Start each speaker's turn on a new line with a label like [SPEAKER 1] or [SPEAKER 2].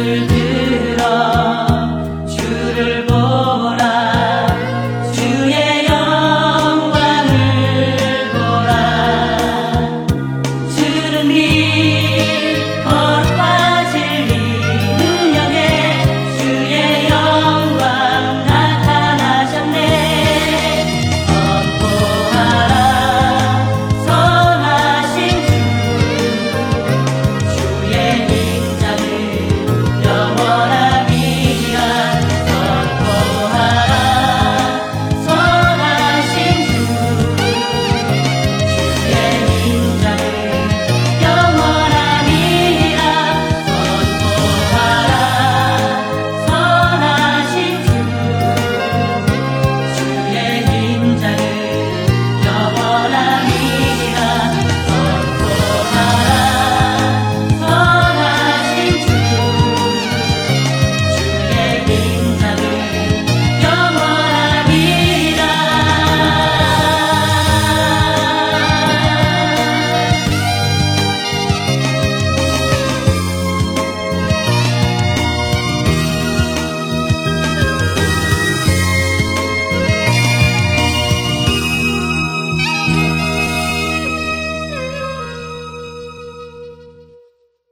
[SPEAKER 1] another day.